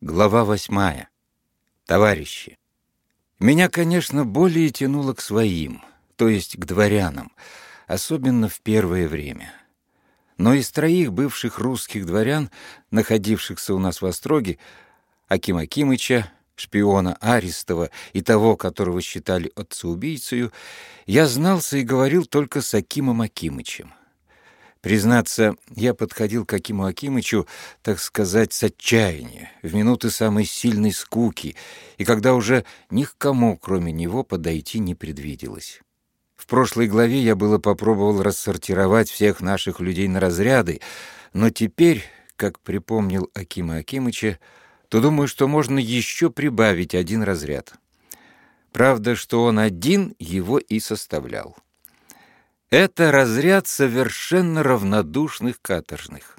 Глава восьмая. Товарищи. Меня, конечно, более тянуло к своим, то есть к дворянам, особенно в первое время. Но из троих бывших русских дворян, находившихся у нас в Остроге, Акима Акимыча, шпиона Аристова и того, которого считали отцеубийцею, я знался и говорил только с Акимом Акимычем. Признаться, я подходил к Акиму Акимычу, так сказать, с отчаяния, в минуты самой сильной скуки, и когда уже ни к кому, кроме него, подойти не предвиделось. В прошлой главе я было попробовал рассортировать всех наших людей на разряды, но теперь, как припомнил Акима Акимыча, то думаю, что можно еще прибавить один разряд. Правда, что он один его и составлял. Это разряд совершенно равнодушных каторжных.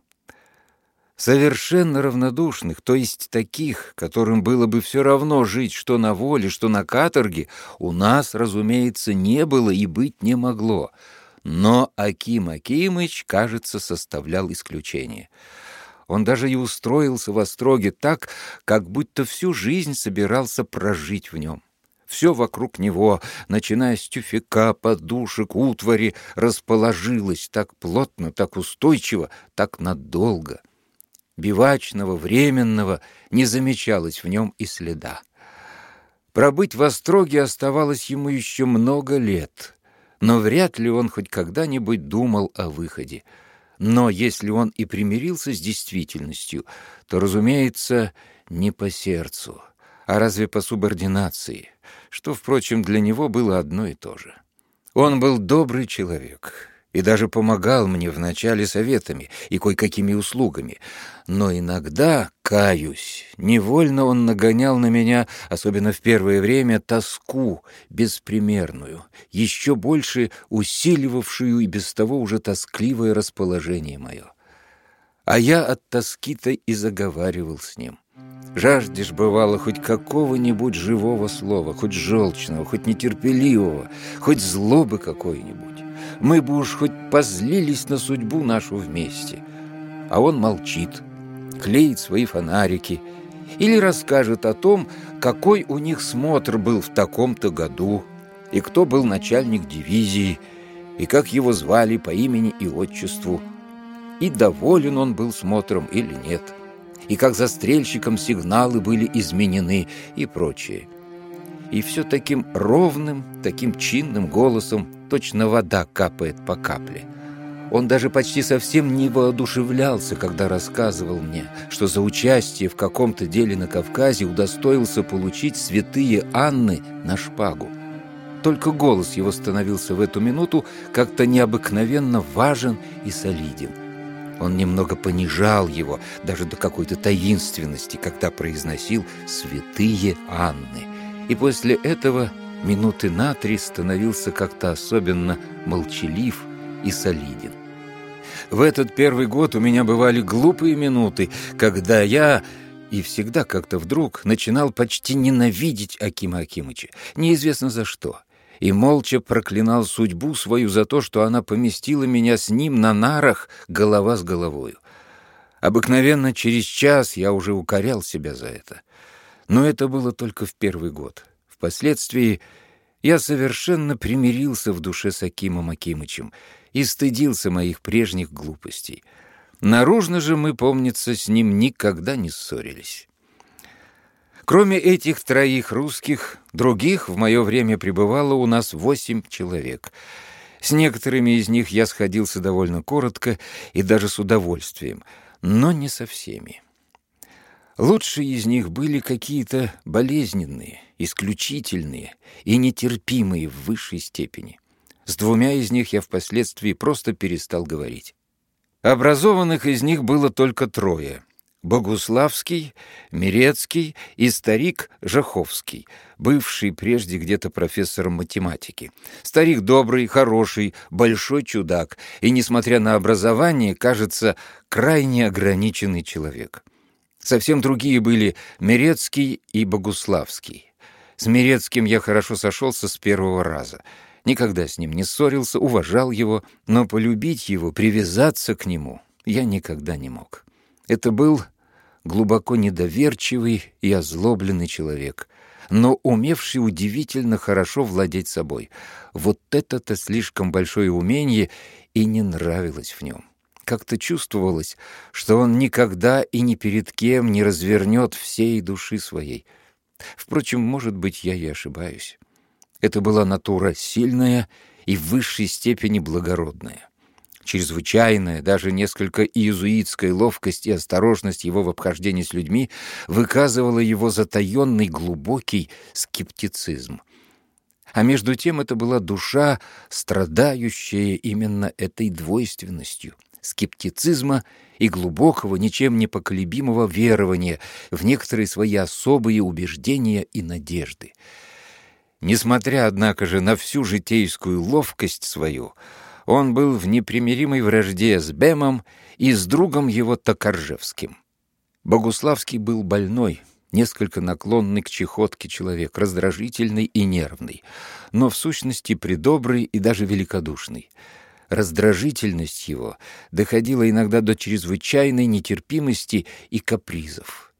Совершенно равнодушных, то есть таких, которым было бы все равно жить что на воле, что на каторге, у нас, разумеется, не было и быть не могло. Но Аким Акимыч, кажется, составлял исключение. Он даже и устроился в Остроге так, как будто всю жизнь собирался прожить в нем. Все вокруг него, начиная с тюфяка, подушек, утвари, расположилось так плотно, так устойчиво, так надолго. Бивачного, временного не замечалось в нем и следа. Пробыть в Остроге оставалось ему еще много лет, но вряд ли он хоть когда-нибудь думал о выходе. Но если он и примирился с действительностью, то, разумеется, не по сердцу, а разве по субординации — что, впрочем, для него было одно и то же. Он был добрый человек и даже помогал мне вначале советами и кое-какими услугами, но иногда, каюсь, невольно он нагонял на меня, особенно в первое время, тоску беспримерную, еще больше усиливавшую и без того уже тоскливое расположение мое. А я от тоски-то и заговаривал с ним. Жаждешь, бывало, хоть какого-нибудь живого слова, хоть желчного, хоть нетерпеливого, хоть злобы какой-нибудь. Мы бы уж хоть позлились на судьбу нашу вместе. А он молчит, клеит свои фонарики или расскажет о том, какой у них смотр был в таком-то году, и кто был начальник дивизии, и как его звали по имени и отчеству, и доволен он был смотром или нет и как застрельщикам сигналы были изменены и прочее. И все таким ровным, таким чинным голосом точно вода капает по капле. Он даже почти совсем не воодушевлялся, когда рассказывал мне, что за участие в каком-то деле на Кавказе удостоился получить святые Анны на шпагу. Только голос его становился в эту минуту как-то необыкновенно важен и солиден. Он немного понижал его, даже до какой-то таинственности, когда произносил «святые Анны». И после этого минуты на три становился как-то особенно молчалив и солиден. В этот первый год у меня бывали глупые минуты, когда я и всегда как-то вдруг начинал почти ненавидеть Акима Акимыча, неизвестно за что и молча проклинал судьбу свою за то, что она поместила меня с ним на нарах голова с головою. Обыкновенно через час я уже укорял себя за это. Но это было только в первый год. Впоследствии я совершенно примирился в душе с Акимом Акимычем и стыдился моих прежних глупостей. Наружно же мы, помнится, с ним никогда не ссорились. Кроме этих троих русских, других в мое время пребывало у нас восемь человек. С некоторыми из них я сходился довольно коротко и даже с удовольствием, но не со всеми. Лучшие из них были какие-то болезненные, исключительные и нетерпимые в высшей степени. С двумя из них я впоследствии просто перестал говорить. Образованных из них было только трое — Богуславский, Мирецкий и старик Жаховский, бывший прежде где-то профессором математики. Старик добрый, хороший, большой чудак и, несмотря на образование, кажется, крайне ограниченный человек. Совсем другие были Мирецкий и Богуславский. С Мирецким я хорошо сошелся с первого раза. Никогда с ним не ссорился, уважал его, но полюбить его, привязаться к нему я никогда не мог. Это был глубоко недоверчивый и озлобленный человек, но умевший удивительно хорошо владеть собой. Вот это-то слишком большое умение и не нравилось в нем. Как-то чувствовалось, что он никогда и ни перед кем не развернет всей души своей. Впрочем, может быть, я и ошибаюсь. Это была натура сильная и в высшей степени благородная чрезвычайная, даже несколько иезуитская ловкость и осторожность его в обхождении с людьми выказывала его затаенный глубокий скептицизм. А между тем это была душа, страдающая именно этой двойственностью скептицизма и глубокого, ничем не поколебимого верования в некоторые свои особые убеждения и надежды. Несмотря, однако же, на всю житейскую ловкость свою, он был в непримиримой вражде с Бемом и с другом его Токаржевским. Богуславский был больной, несколько наклонный к чехотке человек, раздражительный и нервный, но в сущности придобрый и даже великодушный. Раздражительность его доходила иногда до чрезвычайной нетерпимости и капризов.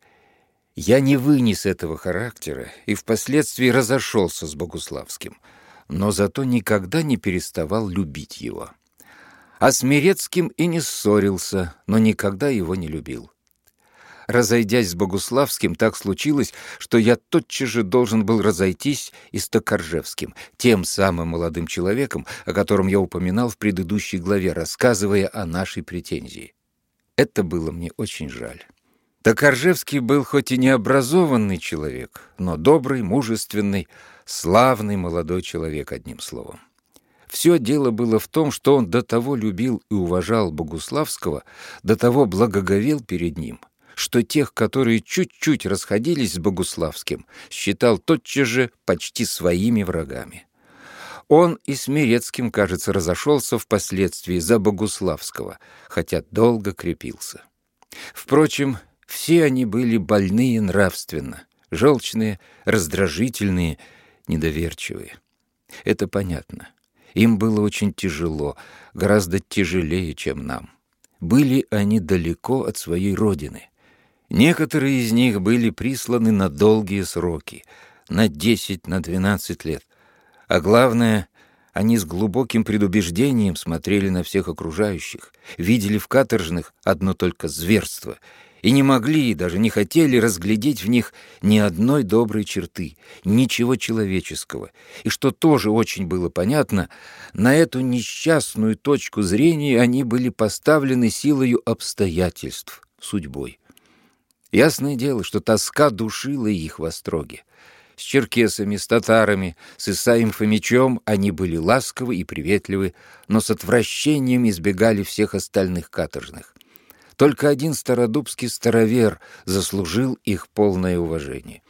Я не вынес этого характера и впоследствии разошелся с Богуславским — но зато никогда не переставал любить его. А с Мирецким и не ссорился, но никогда его не любил. Разойдясь с Богуславским, так случилось, что я тотчас же должен был разойтись и с Токаржевским, тем самым молодым человеком, о котором я упоминал в предыдущей главе, рассказывая о нашей претензии. Это было мне очень жаль. Токаржевский был хоть и необразованный человек, но добрый, мужественный, Славный молодой человек, одним словом. Все дело было в том, что он до того любил и уважал Богуславского, до того благоговел перед ним, что тех, которые чуть-чуть расходились с Богуславским, считал тотчас же почти своими врагами. Он и с Мирецким, кажется, разошелся впоследствии за Богуславского, хотя долго крепился. Впрочем, все они были больные нравственно, желчные, раздражительные, недоверчивые. Это понятно. Им было очень тяжело, гораздо тяжелее, чем нам. Были они далеко от своей родины. Некоторые из них были присланы на долгие сроки, на 10, на 12 лет. А главное, они с глубоким предубеждением смотрели на всех окружающих, видели в каторжных одно только зверство — и не могли, даже не хотели разглядеть в них ни одной доброй черты, ничего человеческого. И что тоже очень было понятно, на эту несчастную точку зрения они были поставлены силою обстоятельств, судьбой. Ясное дело, что тоска душила их во строге. С черкесами, с татарами, с Исаем Фомичом они были ласковы и приветливы, но с отвращением избегали всех остальных каторжных. Только один стародубский старовер заслужил их полное уважение.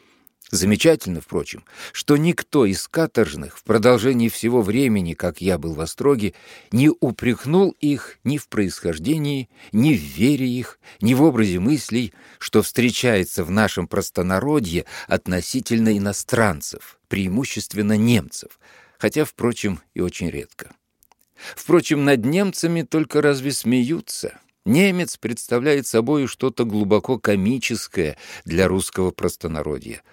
Замечательно, впрочем, что никто из каторжных в продолжении всего времени, как я был в Остроге, не упрекнул их ни в происхождении, ни в вере их, ни в образе мыслей, что встречается в нашем простонародье относительно иностранцев, преимущественно немцев, хотя, впрочем, и очень редко. Впрочем, над немцами только разве смеются — Немец представляет собой что-то глубоко комическое для русского простонародья.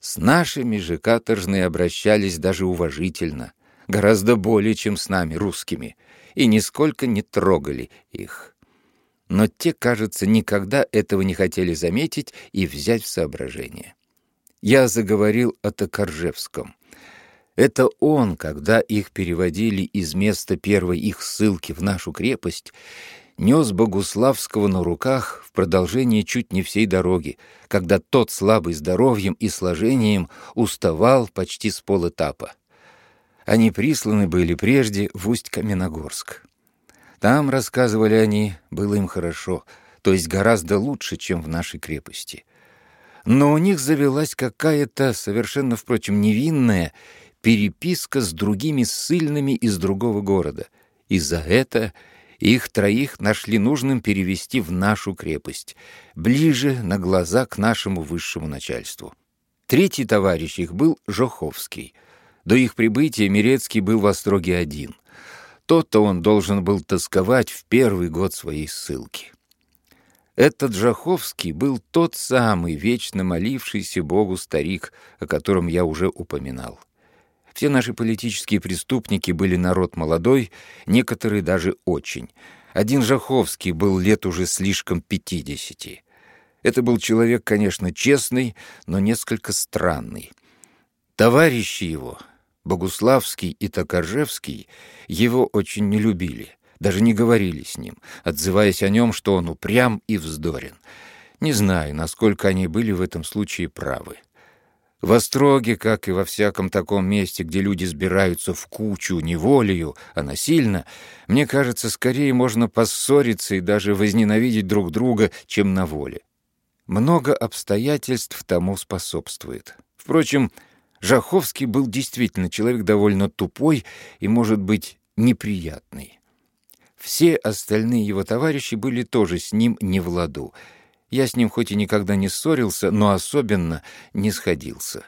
С нашими же каторжные обращались даже уважительно, гораздо более, чем с нами, русскими, и нисколько не трогали их. Но те, кажется, никогда этого не хотели заметить и взять в соображение. Я заговорил о Токаржевском. Это он, когда их переводили из места первой их ссылки в нашу крепость, нес Богуславского на руках в продолжение чуть не всей дороги, когда тот, слабый здоровьем и сложением, уставал почти с полэтапа. Они присланы были прежде в Усть-Каменогорск. Там, рассказывали они, было им хорошо, то есть гораздо лучше, чем в нашей крепости. Но у них завелась какая-то, совершенно, впрочем, невинная, переписка с другими ссыльными из другого города, и за это их троих нашли нужным перевести в нашу крепость, ближе на глаза к нашему высшему начальству. Третий товарищ их был Жоховский. До их прибытия Мирецкий был в Остроге один. Тот-то он должен был тосковать в первый год своей ссылки. Этот Жаховский был тот самый вечно молившийся Богу старик, о котором я уже упоминал. Все наши политические преступники были народ молодой, некоторые даже очень. Один Жаховский был лет уже слишком пятидесяти. Это был человек, конечно, честный, но несколько странный. Товарищи его, Богуславский и Токаржевский, его очень не любили, даже не говорили с ним, отзываясь о нем, что он упрям и вздорен. Не знаю, насколько они были в этом случае правы. В Остроге, как и во всяком таком месте, где люди сбираются в кучу неволею, а насильно, мне кажется, скорее можно поссориться и даже возненавидеть друг друга, чем на воле. Много обстоятельств тому способствует. Впрочем, Жаховский был действительно человек довольно тупой и, может быть, неприятный. Все остальные его товарищи были тоже с ним не в ладу. Я с ним хоть и никогда не ссорился, но особенно не сходился.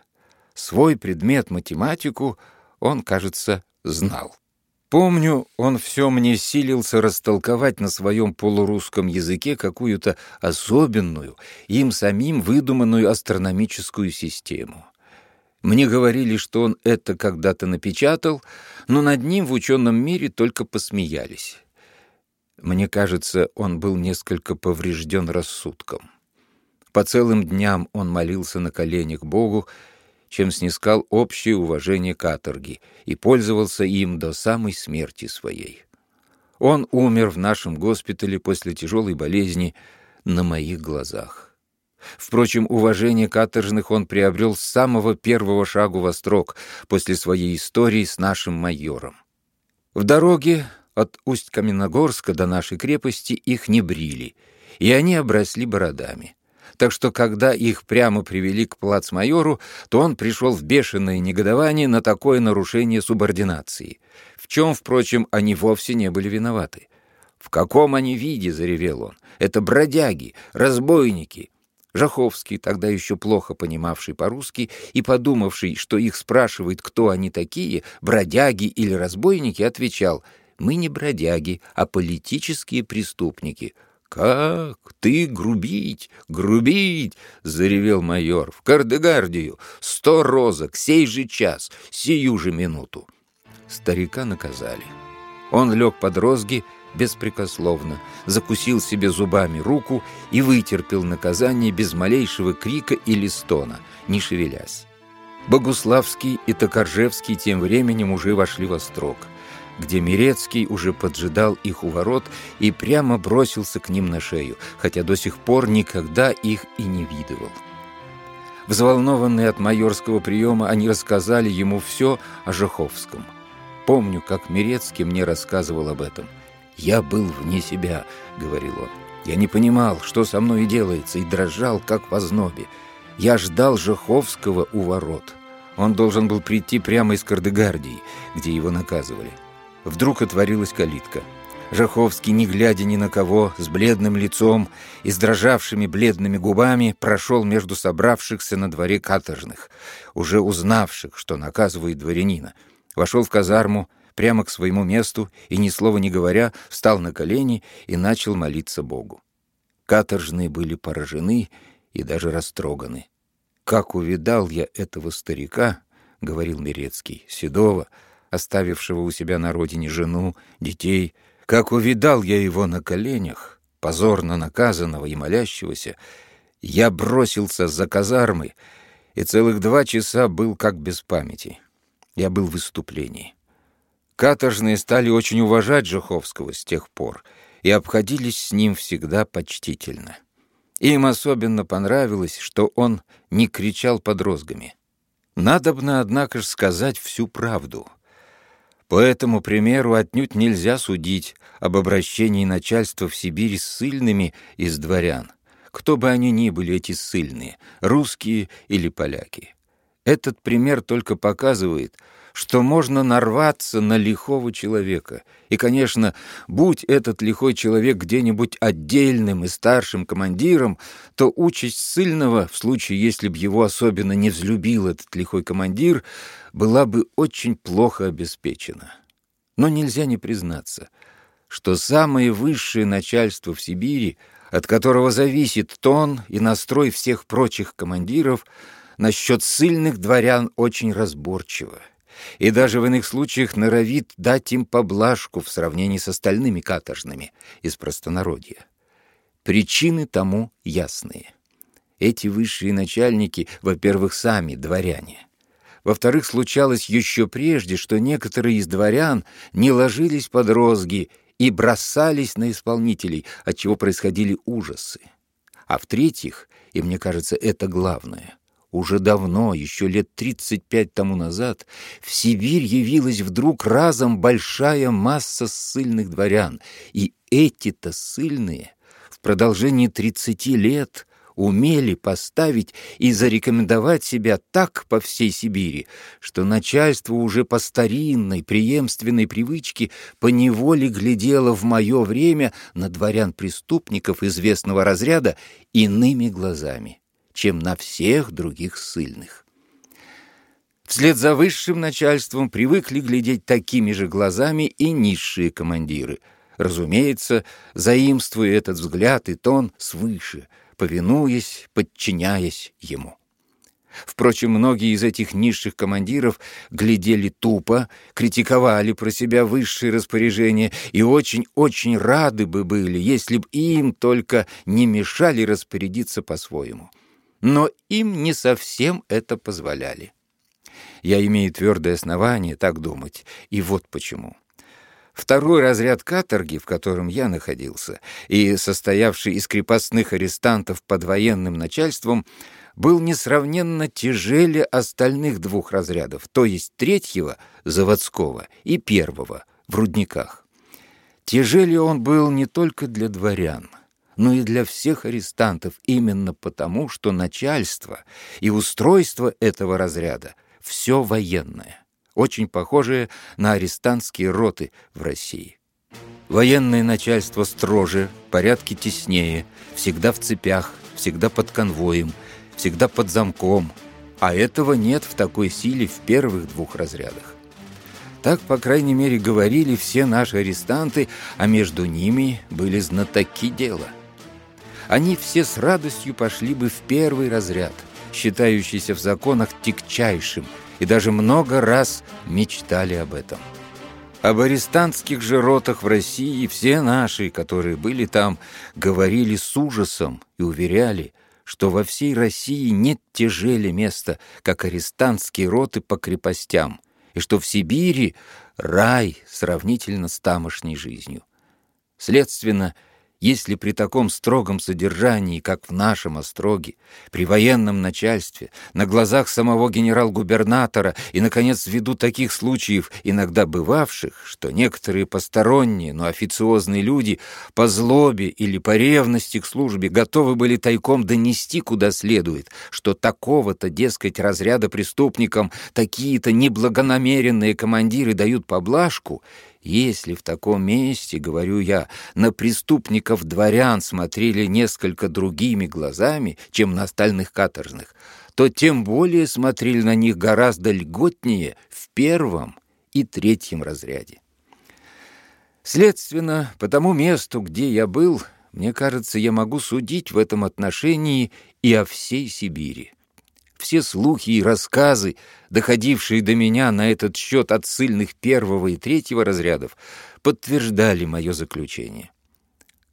Свой предмет, математику, он, кажется, знал. Помню, он все мне силился растолковать на своем полурусском языке какую-то особенную, им самим выдуманную астрономическую систему. Мне говорили, что он это когда-то напечатал, но над ним в ученом мире только посмеялись. Мне кажется, он был несколько поврежден рассудком. По целым дням он молился на коленях Богу, чем снискал общее уважение каторги и пользовался им до самой смерти своей. Он умер в нашем госпитале после тяжелой болезни на моих глазах. Впрочем, уважение каторжных он приобрел с самого первого шагу во строк после своей истории с нашим майором. В дороге от Усть-Каменогорска до нашей крепости их не брили, и они обросли бородами. Так что, когда их прямо привели к плацмайору, то он пришел в бешеное негодование на такое нарушение субординации, в чем, впрочем, они вовсе не были виноваты. «В каком они виде?» — заревел он. «Это бродяги, разбойники, Жаховский, тогда еще плохо понимавший по-русски и подумавший, что их спрашивает, кто они такие, бродяги или разбойники, отвечал, «Мы не бродяги, а политические преступники». «Как? Ты грубить? Грубить!» — заревел майор. «В Кардегардию! Сто розок! Сей же час! Сию же минуту!» Старика наказали. Он лег под розги беспрекословно, закусил себе зубами руку и вытерпел наказание без малейшего крика или стона, не шевелясь. Богуславский и Токаржевский тем временем уже вошли во строк, где Мирецкий уже поджидал их у ворот и прямо бросился к ним на шею, хотя до сих пор никогда их и не видывал. Взволнованные от майорского приема, они рассказали ему все о Жаховском. Помню, как Мирецкий мне рассказывал об этом – «Я был вне себя», — говорил он. «Я не понимал, что со мной делается, и дрожал, как в ознобе. Я ждал Жаховского у ворот. Он должен был прийти прямо из Кардегардии, где его наказывали. Вдруг отворилась калитка. Жаховский, не глядя ни на кого, с бледным лицом и с дрожавшими бледными губами, прошел между собравшихся на дворе каторжных, уже узнавших, что наказывает дворянина. Вошел в казарму, прямо к своему месту и, ни слова не говоря, встал на колени и начал молиться Богу. Каторжные были поражены и даже растроганы. «Как увидал я этого старика, — говорил Мирецкий, — седого, оставившего у себя на родине жену, детей, как увидал я его на коленях, позорно наказанного и молящегося, я бросился за казармы и целых два часа был как без памяти. Я был в выступлении. Каторжные стали очень уважать Жуховского с тех пор и обходились с ним всегда почтительно. Им особенно понравилось, что он не кричал под розгами. Надобно, однако же, сказать всю правду. По этому примеру отнюдь нельзя судить об обращении начальства в Сибирь с ссыльными из дворян, кто бы они ни были эти ссыльные, русские или поляки. Этот пример только показывает, что можно нарваться на лихого человека. И, конечно, будь этот лихой человек где-нибудь отдельным и старшим командиром, то участь сильного, в случае, если бы его особенно не взлюбил этот лихой командир, была бы очень плохо обеспечена. Но нельзя не признаться, что самое высшее начальство в Сибири от которого зависит тон и настрой всех прочих командиров, насчет сильных дворян очень разборчиво и даже в иных случаях норовит дать им поблажку в сравнении с остальными каторжными из простонародья. Причины тому ясные. Эти высшие начальники, во-первых, сами дворяне. Во-вторых, случалось еще прежде, что некоторые из дворян не ложились под розги и бросались на исполнителей, от чего происходили ужасы. А в-третьих, и мне кажется, это главное, уже давно, еще лет 35 тому назад, в Сибирь явилась вдруг разом большая масса ссыльных дворян, и эти-то ссыльные в продолжении 30 лет умели поставить и зарекомендовать себя так по всей Сибири, что начальство уже по старинной преемственной привычке поневоле глядело в мое время на дворян-преступников известного разряда иными глазами, чем на всех других ссыльных. Вслед за высшим начальством привыкли глядеть такими же глазами и низшие командиры, разумеется, заимствуя этот взгляд и тон свыше — повинуясь, подчиняясь ему. Впрочем, многие из этих низших командиров глядели тупо, критиковали про себя высшие распоряжения и очень-очень рады бы были, если б им только не мешали распорядиться по-своему. Но им не совсем это позволяли. Я имею твердое основание так думать, и вот почему. Второй разряд каторги, в котором я находился, и состоявший из крепостных арестантов под военным начальством, был несравненно тяжелее остальных двух разрядов, то есть третьего, заводского, и первого, в рудниках. Тяжелее он был не только для дворян, но и для всех арестантов, именно потому, что начальство и устройство этого разряда — все военное очень похожие на арестантские роты в России. Военное начальство строже, порядки теснее, всегда в цепях, всегда под конвоем, всегда под замком, а этого нет в такой силе в первых двух разрядах. Так, по крайней мере, говорили все наши арестанты, а между ними были знатоки дела. Они все с радостью пошли бы в первый разряд, считающийся в законах тягчайшим – и даже много раз мечтали об этом. Об арестантских же ротах в России все наши, которые были там, говорили с ужасом и уверяли, что во всей России нет тяжели места, как арестантские роты по крепостям, и что в Сибири рай сравнительно с тамошней жизнью. Следственно, если при таком строгом содержании, как в нашем Остроге, при военном начальстве, на глазах самого генерал-губернатора и, наконец, ввиду таких случаев, иногда бывавших, что некоторые посторонние, но официозные люди по злобе или по ревности к службе готовы были тайком донести куда следует, что такого-то, дескать, разряда преступникам такие-то неблагонамеренные командиры дают поблажку — если в таком месте, говорю я, на преступников дворян смотрели несколько другими глазами, чем на остальных каторжных, то тем более смотрели на них гораздо льготнее в первом и третьем разряде. Следственно, по тому месту, где я был, мне кажется, я могу судить в этом отношении и о всей Сибири. Все слухи и рассказы, доходившие до меня на этот счет от сильных первого и третьего разрядов, подтверждали мое заключение.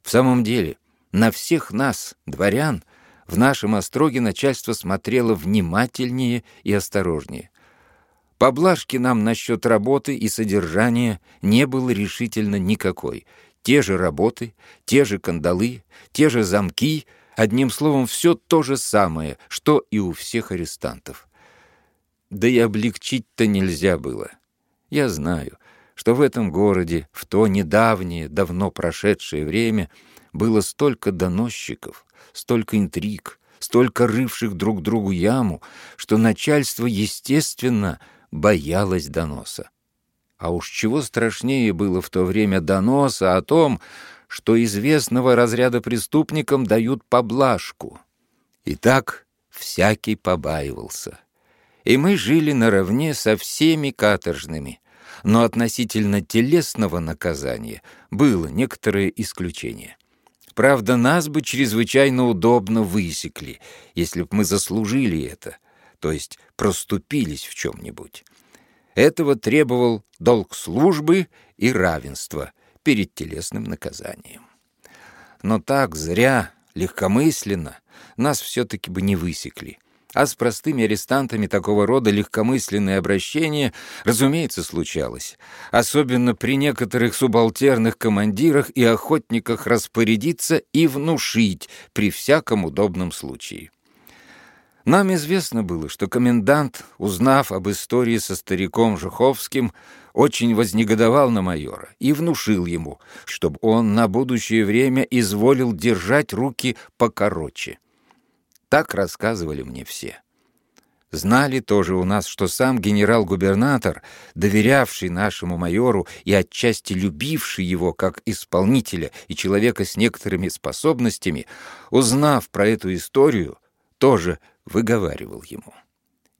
В самом деле, на всех нас, дворян, в нашем остроге начальство смотрело внимательнее и осторожнее. Поблажки нам насчет работы и содержания не было решительно никакой. Те же работы, те же кандалы, те же замки — Одним словом, все то же самое, что и у всех арестантов. Да и облегчить-то нельзя было. Я знаю, что в этом городе в то недавнее, давно прошедшее время было столько доносчиков, столько интриг, столько рывших друг другу яму, что начальство, естественно, боялось доноса. А уж чего страшнее было в то время доноса о том, что известного разряда преступникам дают поблажку. И так всякий побаивался. И мы жили наравне со всеми каторжными, но относительно телесного наказания было некоторое исключение. Правда, нас бы чрезвычайно удобно высекли, если б мы заслужили это, то есть проступились в чем-нибудь. Этого требовал долг службы и равенства перед телесным наказанием. Но так зря, легкомысленно нас все-таки бы не высекли. А с простыми арестантами такого рода легкомысленное обращение, разумеется, случалось. Особенно при некоторых субалтерных командирах и охотниках распорядиться и внушить при всяком удобном случае. Нам известно было, что комендант, узнав об истории со стариком Жуховским, очень вознегодовал на майора и внушил ему, чтобы он на будущее время изволил держать руки покороче. Так рассказывали мне все. Знали тоже у нас, что сам генерал-губернатор, доверявший нашему майору и отчасти любивший его как исполнителя и человека с некоторыми способностями, узнав про эту историю, тоже выговаривал ему.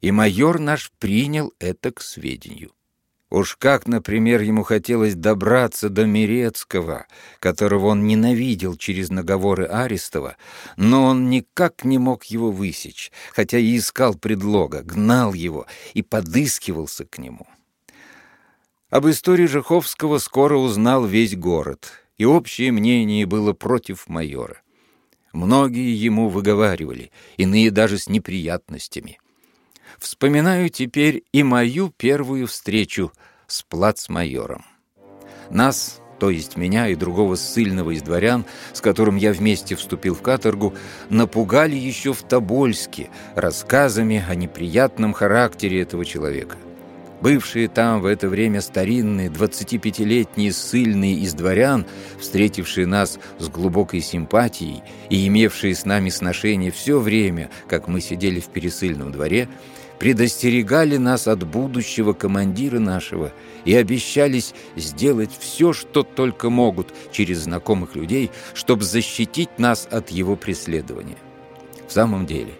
И майор наш принял это к сведению. Уж как, например, ему хотелось добраться до Мирецкого, которого он ненавидел через наговоры Арестова, но он никак не мог его высечь, хотя и искал предлога, гнал его и подыскивался к нему. Об истории Жаховского скоро узнал весь город, и общее мнение было против майора. Многие ему выговаривали, иные даже с неприятностями — Вспоминаю теперь и мою первую встречу с плацмайором. Нас, то есть меня и другого ссыльного из дворян, с которым я вместе вступил в каторгу, напугали еще в Тобольске рассказами о неприятном характере этого человека. Бывшие там в это время старинные 25-летние ссыльные из дворян, встретившие нас с глубокой симпатией и имевшие с нами сношение все время, как мы сидели в пересыльном дворе, предостерегали нас от будущего командира нашего и обещались сделать все, что только могут через знакомых людей, чтобы защитить нас от его преследования. В самом деле,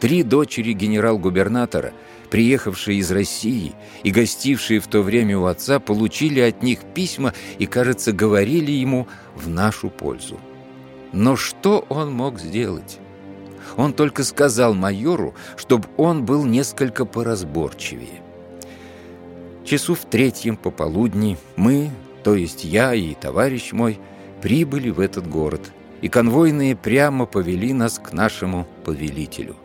три дочери генерал-губернатора, приехавшие из России и гостившие в то время у отца, получили от них письма и, кажется, говорили ему в нашу пользу. Но что он мог сделать? Он только сказал майору, чтобы он был несколько поразборчивее. Часу в третьем пополудни мы, то есть я и товарищ мой, прибыли в этот город, и конвойные прямо повели нас к нашему повелителю.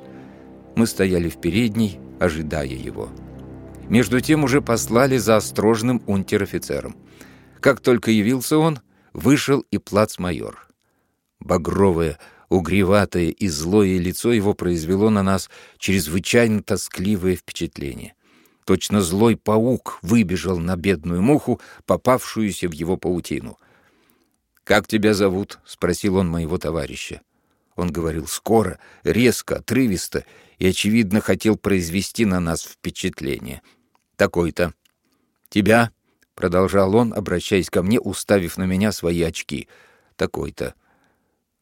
Мы стояли в передней, ожидая его. Между тем уже послали за острожным унтер-офицером. Как только явился он, вышел и плацмайор. Багровое, Угреватое и злое лицо его произвело на нас чрезвычайно тоскливое впечатление. Точно злой паук выбежал на бедную муху, попавшуюся в его паутину. «Как тебя зовут?» — спросил он моего товарища. Он говорил скоро, резко, отрывисто и, очевидно, хотел произвести на нас впечатление. «Такой-то». «Тебя?» — продолжал он, обращаясь ко мне, уставив на меня свои очки. «Такой-то».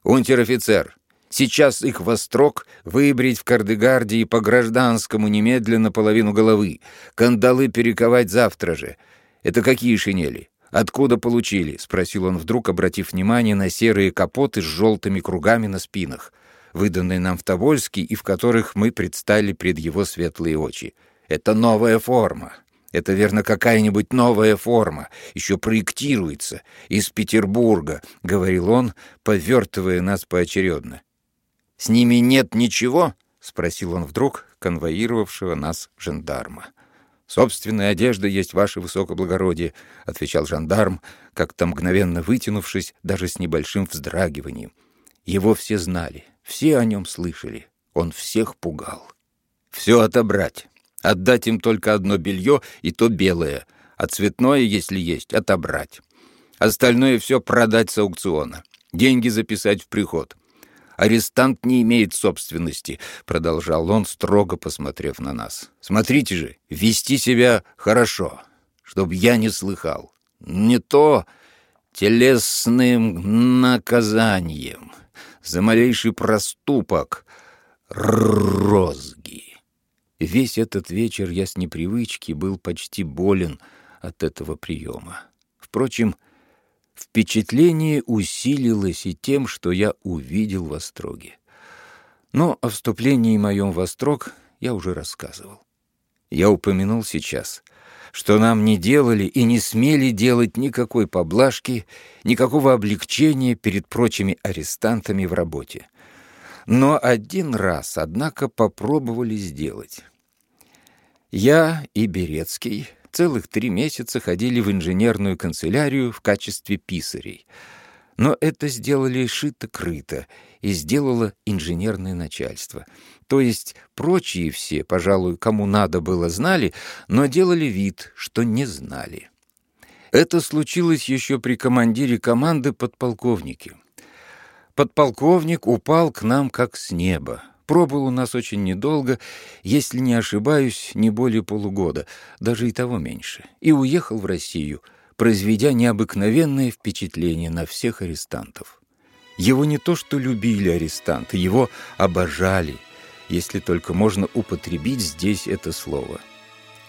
«Унтер-офицер, сейчас их во строк выбрить в Кардегарде и по гражданскому немедленно половину головы, кандалы перековать завтра же. Это какие шинели? Откуда получили?» — спросил он вдруг, обратив внимание на серые капоты с желтыми кругами на спинах, выданные нам в Тобольске и в которых мы предстали пред его светлые очи. «Это новая форма. Это, верно, какая-нибудь новая форма, еще проектируется, из Петербурга», — говорил он, повертывая нас поочередно. «С ними нет ничего?» — спросил он вдруг конвоировавшего нас жандарма. «Собственная одежда есть ваше высокоблагородие», — отвечал жандарм, как-то мгновенно вытянувшись, даже с небольшим вздрагиванием. Его все знали, все о нем слышали, он всех пугал. «Все отобрать, Отдать им только одно белье, и то белое, а цветное, если есть, отобрать. Остальное все продать с аукциона. Деньги записать в приход. «Арестант не имеет собственности», — продолжал он, строго посмотрев на нас. «Смотрите же, вести себя хорошо, чтобы я не слыхал. Не то телесным наказанием за малейший проступок розги». Весь этот вечер я с непривычки был почти болен от этого приема. Впрочем, Впечатление усилилось и тем, что я увидел в Остроге. Но о вступлении моем в Острог я уже рассказывал. Я упомянул сейчас, что нам не делали и не смели делать никакой поблажки, никакого облегчения перед прочими арестантами в работе. Но один раз, однако, попробовали сделать. Я и Берецкий целых три месяца ходили в инженерную канцелярию в качестве писарей. Но это сделали шито-крыто и сделало инженерное начальство. То есть прочие все, пожалуй, кому надо было, знали, но делали вид, что не знали. Это случилось еще при командире команды подполковнике. Подполковник упал к нам как с неба. Пробыл у нас очень недолго, если не ошибаюсь, не более полугода, даже и того меньше, и уехал в Россию, произведя необыкновенное впечатление на всех арестантов. Его не то что любили арестанты, его обожали, если только можно употребить здесь это слово.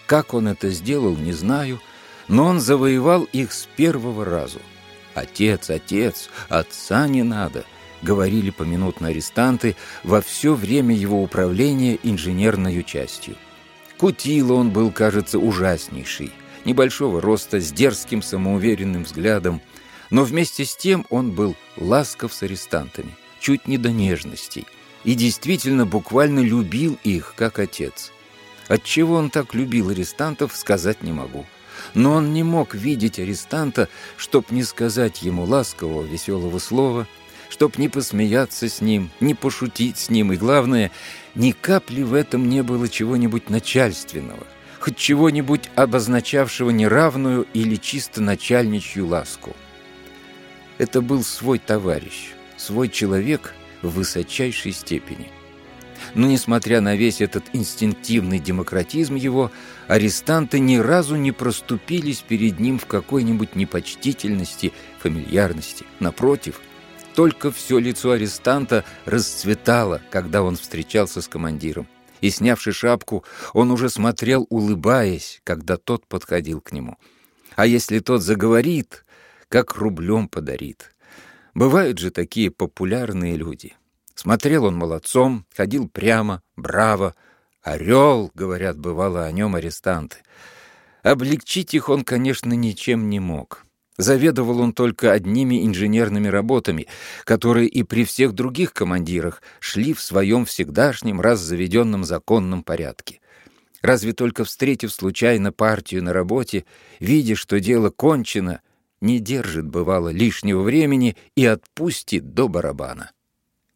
Как он это сделал, не знаю, но он завоевал их с первого разу. «Отец, отец, отца не надо!» Говорили поминутно арестанты во все время его управления инженерной частью. Кутило он был, кажется, ужаснейший, небольшого роста, с дерзким самоуверенным взглядом, но вместе с тем он был ласков с арестантами, чуть не до нежностей, и действительно буквально любил их, как отец. Отчего он так любил арестантов, сказать не могу. Но он не мог видеть арестанта, чтоб не сказать ему ласкового, веселого слова — чтоб не посмеяться с ним, не пошутить с ним, и, главное, ни капли в этом не было чего-нибудь начальственного, хоть чего-нибудь обозначавшего неравную или чисто начальничью ласку. Это был свой товарищ, свой человек в высочайшей степени. Но, несмотря на весь этот инстинктивный демократизм его, арестанты ни разу не проступились перед ним в какой-нибудь непочтительности, фамильярности. Напротив – только все лицо арестанта расцветало, когда он встречался с командиром. И, снявши шапку, он уже смотрел, улыбаясь, когда тот подходил к нему. А если тот заговорит, как рублем подарит. Бывают же такие популярные люди. Смотрел он молодцом, ходил прямо, браво. «Орел», — говорят, бывало о нем арестанты. Облегчить их он, конечно, ничем не мог. Заведовал он только одними инженерными работами, которые и при всех других командирах шли в своем всегдашнем раз заведенном законном порядке. Разве только встретив случайно партию на работе, видя, что дело кончено, не держит, бывало, лишнего времени и отпустит до барабана.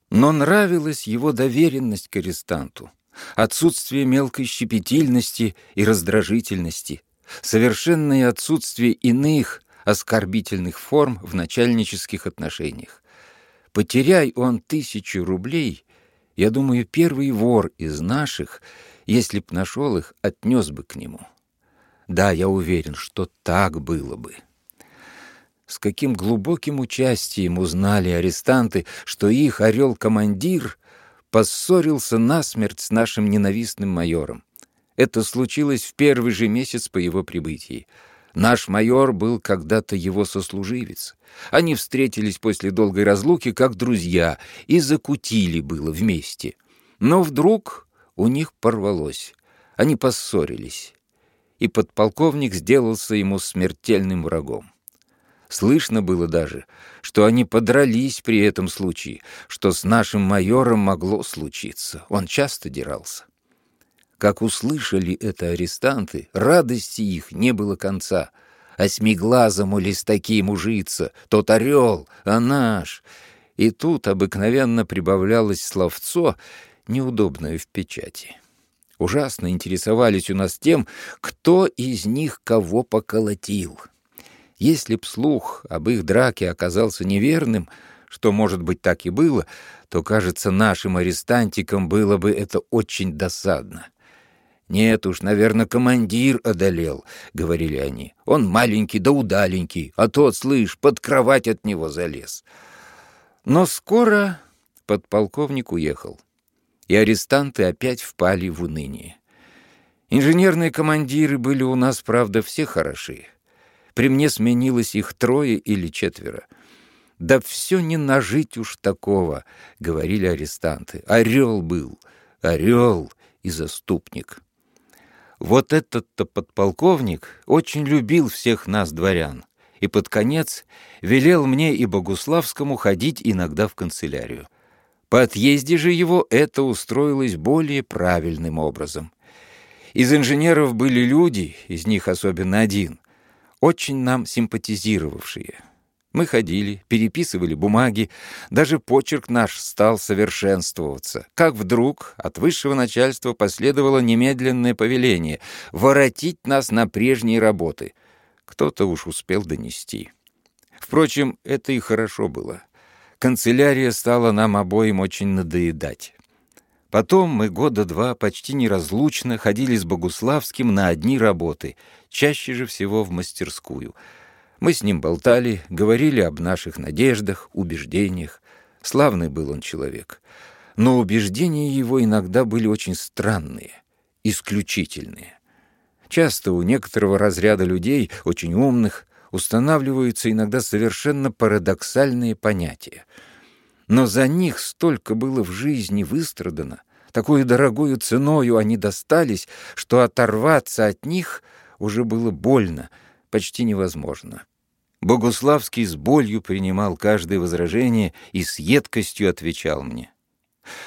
Но нравилась его доверенность к арестанту, отсутствие мелкой щепетильности и раздражительности, совершенное отсутствие иных, оскорбительных форм в начальнических отношениях. Потеряй он тысячу рублей, я думаю, первый вор из наших, если б нашел их, отнес бы к нему. Да, я уверен, что так было бы. С каким глубоким участием узнали арестанты, что их орел-командир поссорился насмерть с нашим ненавистным майором. Это случилось в первый же месяц по его прибытии. Наш майор был когда-то его сослуживец. Они встретились после долгой разлуки как друзья и закутили было вместе. Но вдруг у них порвалось. Они поссорились. И подполковник сделался ему смертельным врагом. Слышно было даже, что они подрались при этом случае, что с нашим майором могло случиться. Он часто дирался. Как услышали это арестанты, радости их не было конца. Осьмиглазому листаки мужица, тот орел, а наш. И тут обыкновенно прибавлялось словцо, неудобное в печати. Ужасно интересовались у нас тем, кто из них кого поколотил. Если б слух об их драке оказался неверным, что, может быть, так и было, то, кажется, нашим арестантикам было бы это очень досадно. «Нет уж, наверное, командир одолел», — говорили они. «Он маленький да удаленький, а тот, слышь, под кровать от него залез». Но скоро подполковник уехал, и арестанты опять впали в уныние. Инженерные командиры были у нас, правда, все хороши. при мне сменилось их трое или четверо. «Да все не нажить уж такого», — говорили арестанты. «Орел был, орел и заступник». Вот этот-то подполковник очень любил всех нас, дворян, и под конец велел мне и Богуславскому ходить иногда в канцелярию. По отъезде же его это устроилось более правильным образом. Из инженеров были люди, из них особенно один, очень нам симпатизировавшие. Мы ходили, переписывали бумаги, даже почерк наш стал совершенствоваться. Как вдруг от высшего начальства последовало немедленное повеление воротить нас на прежние работы. Кто-то уж успел донести. Впрочем, это и хорошо было. Канцелярия стала нам обоим очень надоедать. Потом мы года два почти неразлучно ходили с Богуславским на одни работы, чаще же всего в мастерскую. Мы с ним болтали, говорили об наших надеждах, убеждениях. Славный был он человек. Но убеждения его иногда были очень странные, исключительные. Часто у некоторого разряда людей, очень умных, устанавливаются иногда совершенно парадоксальные понятия — но за них столько было в жизни выстрадано, такую дорогую ценою они достались, что оторваться от них уже было больно, почти невозможно. Богуславский с болью принимал каждое возражение и с едкостью отвечал мне.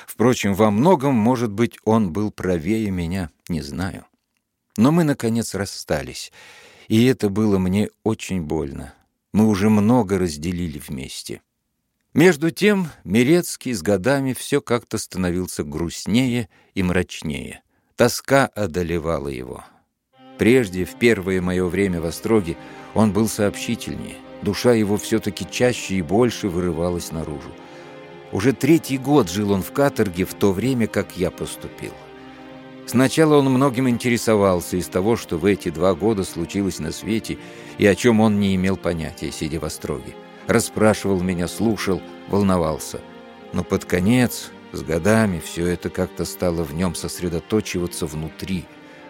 Впрочем, во многом, может быть, он был правее меня, не знаю. Но мы, наконец, расстались, и это было мне очень больно. Мы уже много разделили вместе. Между тем Мирецкий с годами все как-то становился грустнее и мрачнее. Тоска одолевала его. Прежде, в первое мое время в Остроге, он был сообщительнее. Душа его все-таки чаще и больше вырывалась наружу. Уже третий год жил он в каторге в то время, как я поступил. Сначала он многим интересовался из того, что в эти два года случилось на свете, и о чем он не имел понятия, сидя в Остроге расспрашивал меня, слушал, волновался. Но под конец, с годами, все это как-то стало в нем сосредоточиваться внутри,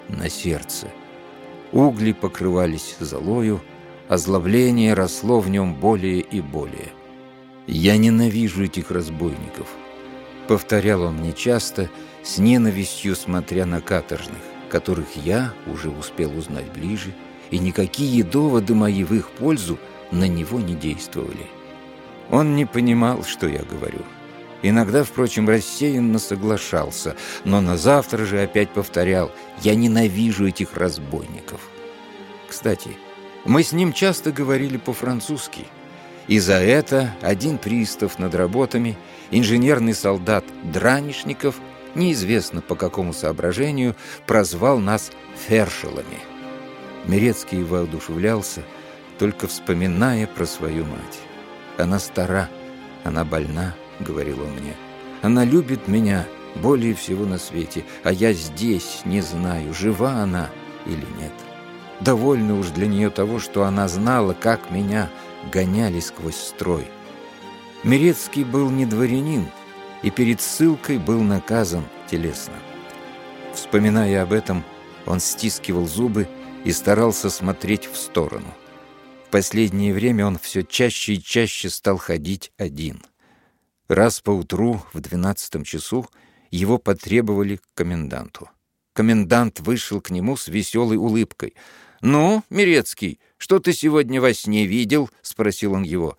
на сердце. Угли покрывались золою, озлобление росло в нем более и более. «Я ненавижу этих разбойников», — повторял он мне часто, с ненавистью смотря на каторжных, которых я уже успел узнать ближе, и никакие доводы мои в их пользу на него не действовали. Он не понимал, что я говорю. Иногда, впрочем, рассеянно соглашался, но на завтра же опять повторял «Я ненавижу этих разбойников». Кстати, мы с ним часто говорили по-французски, и за это один пристав над работами, инженерный солдат Дранишников, неизвестно по какому соображению, прозвал нас «фершелами». Мирецкий воодушевлялся – только вспоминая про свою мать. «Она стара, она больна», — говорил он мне. «Она любит меня более всего на свете, а я здесь не знаю, жива она или нет. Довольно уж для нее того, что она знала, как меня гоняли сквозь строй. Мирецкий был не дворянин, и перед ссылкой был наказан телесно. Вспоминая об этом, он стискивал зубы и старался смотреть в сторону. В последнее время он все чаще и чаще стал ходить один. Раз поутру в двенадцатом часу его потребовали к коменданту. Комендант вышел к нему с веселой улыбкой. «Ну, Мирецкий, что ты сегодня во сне видел?» — спросил он его.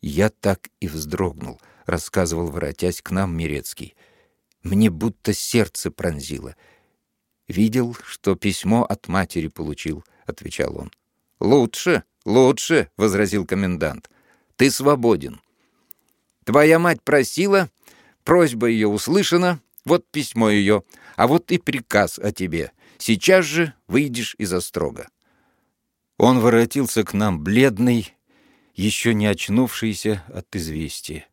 «Я так и вздрогнул», — рассказывал, воротясь к нам Мирецкий. «Мне будто сердце пронзило». «Видел, что письмо от матери получил», — отвечал он. «Лучше», «Лучше», — возразил комендант. «Ты свободен. Твоя мать просила, просьба ее услышана, вот письмо ее, а вот и приказ о тебе. Сейчас же выйдешь из острога». Он воротился к нам бледный, еще не очнувшийся от известия.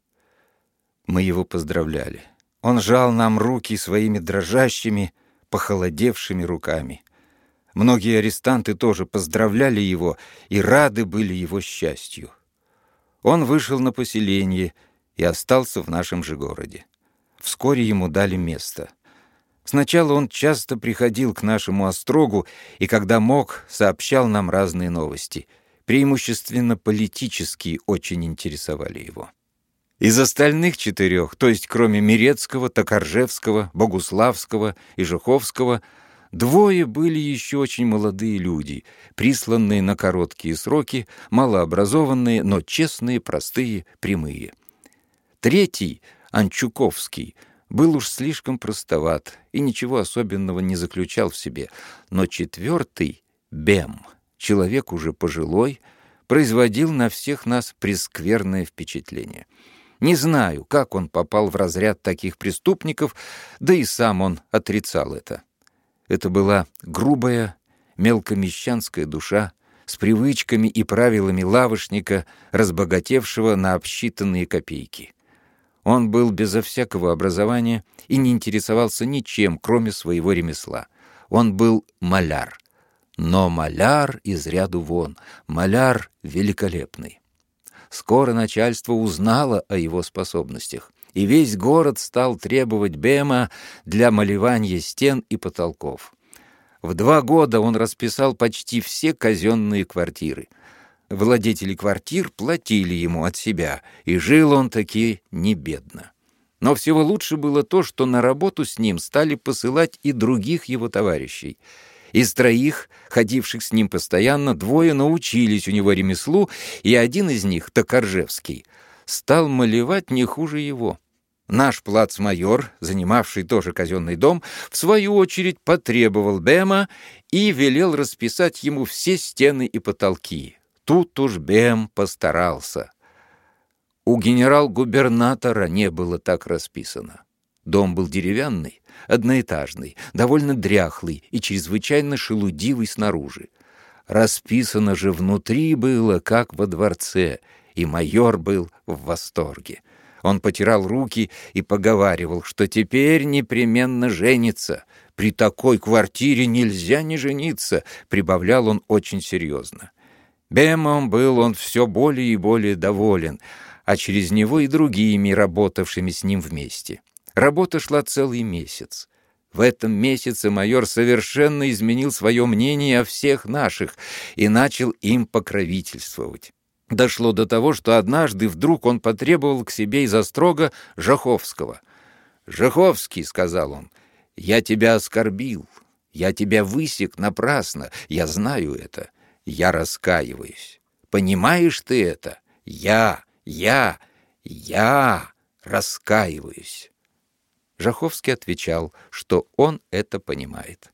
Мы его поздравляли. Он жал нам руки своими дрожащими, похолодевшими руками. Многие арестанты тоже поздравляли его и рады были его счастью. Он вышел на поселение и остался в нашем же городе. Вскоре ему дали место. Сначала он часто приходил к нашему острогу и, когда мог, сообщал нам разные новости. Преимущественно политические очень интересовали его. Из остальных четырех, то есть кроме Мирецкого, Токаржевского, Богуславского и Жуховского, двое были еще очень молодые люди, присланные на короткие сроки, малообразованные, но честные, простые, прямые. Третий, Анчуковский, был уж слишком простоват и ничего особенного не заключал в себе, но четвертый, Бем, человек уже пожилой, производил на всех нас прескверное впечатление — не знаю, как он попал в разряд таких преступников, да и сам он отрицал это. Это была грубая, мелкомещанская душа с привычками и правилами лавочника, разбогатевшего на обсчитанные копейки. Он был безо всякого образования и не интересовался ничем, кроме своего ремесла. Он был маляр. Но маляр из ряду вон, маляр великолепный. Скоро начальство узнало о его способностях, и весь город стал требовать Бема для малевания стен и потолков. В два года он расписал почти все казенные квартиры. Владетели квартир платили ему от себя, и жил он таки не бедно. Но всего лучше было то, что на работу с ним стали посылать и других его товарищей — из троих, ходивших с ним постоянно, двое научились у него ремеслу, и один из них, Токаржевский, стал малевать не хуже его. Наш плацмайор, занимавший тоже казенный дом, в свою очередь потребовал Бема и велел расписать ему все стены и потолки. Тут уж Бем постарался. У генерал-губернатора не было так расписано. Дом был деревянный, одноэтажный, довольно дряхлый и чрезвычайно шелудивый снаружи. Расписано же внутри было, как во дворце, и майор был в восторге. Он потирал руки и поговаривал, что теперь непременно женится. При такой квартире нельзя не жениться, прибавлял он очень серьезно. Бемом был он все более и более доволен, а через него и другими, работавшими с ним вместе. Работа шла целый месяц. В этом месяце майор совершенно изменил свое мнение о всех наших и начал им покровительствовать. Дошло до того, что однажды вдруг он потребовал к себе из острога Жаховского. «Жаховский», — сказал он, — «я тебя оскорбил, я тебя высек напрасно, я знаю это, я раскаиваюсь. Понимаешь ты это? Я, я, я раскаиваюсь». Жаховский отвечал, что он это понимает.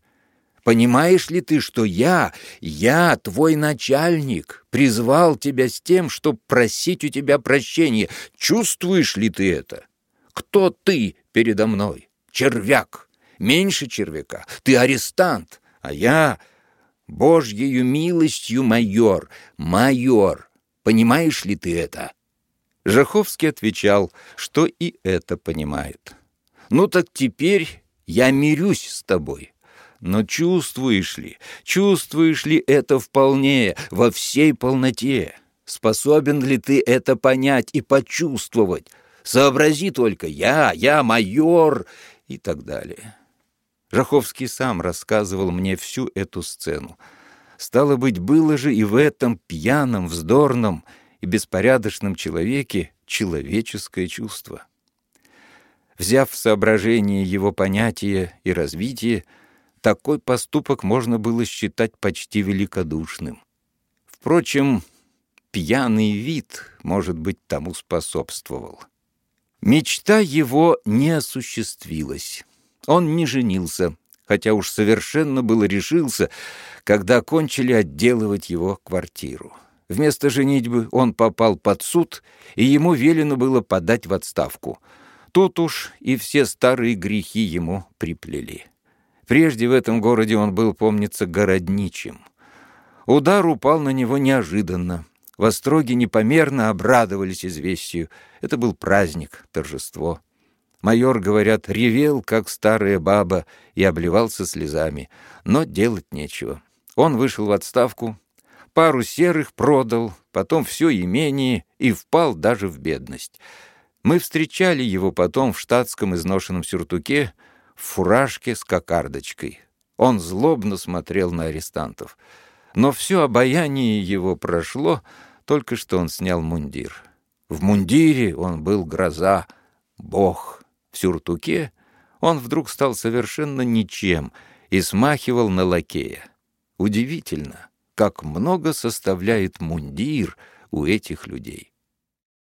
«Понимаешь ли ты, что я, я, твой начальник, призвал тебя с тем, чтобы просить у тебя прощения? Чувствуешь ли ты это? Кто ты передо мной? Червяк. Меньше червяка. Ты арестант, а я Божьею милостью майор, майор. Понимаешь ли ты это?» Жаховский отвечал, что и это понимает. Ну так теперь я мирюсь с тобой. Но чувствуешь ли, чувствуешь ли это вполне, во всей полноте? Способен ли ты это понять и почувствовать? Сообрази только, я, я майор и так далее. Жаховский сам рассказывал мне всю эту сцену. Стало быть, было же и в этом пьяном, вздорном и беспорядочном человеке человеческое чувство. Взяв в соображение его понятия и развитие, такой поступок можно было считать почти великодушным. Впрочем, пьяный вид, может быть, тому способствовал. Мечта его не осуществилась. Он не женился, хотя уж совершенно было решился, когда кончили отделывать его квартиру. Вместо женитьбы он попал под суд, и ему велено было подать в отставку — Тут уж и все старые грехи ему приплели. Прежде в этом городе он был, помнится, городничим. Удар упал на него неожиданно. В Остроге непомерно обрадовались известию. Это был праздник, торжество. Майор, говорят, ревел, как старая баба, и обливался слезами. Но делать нечего. Он вышел в отставку, пару серых продал, потом все имение и впал даже в бедность. Мы встречали его потом в штатском изношенном сюртуке, в фуражке с кокардочкой. Он злобно смотрел на арестантов. Но все обаяние его прошло, только что он снял мундир. В мундире он был гроза, бог. Сюртуке он вдруг стал совершенно ничем и смахивал на лакея. Удивительно, как много составляет мундир у этих людей.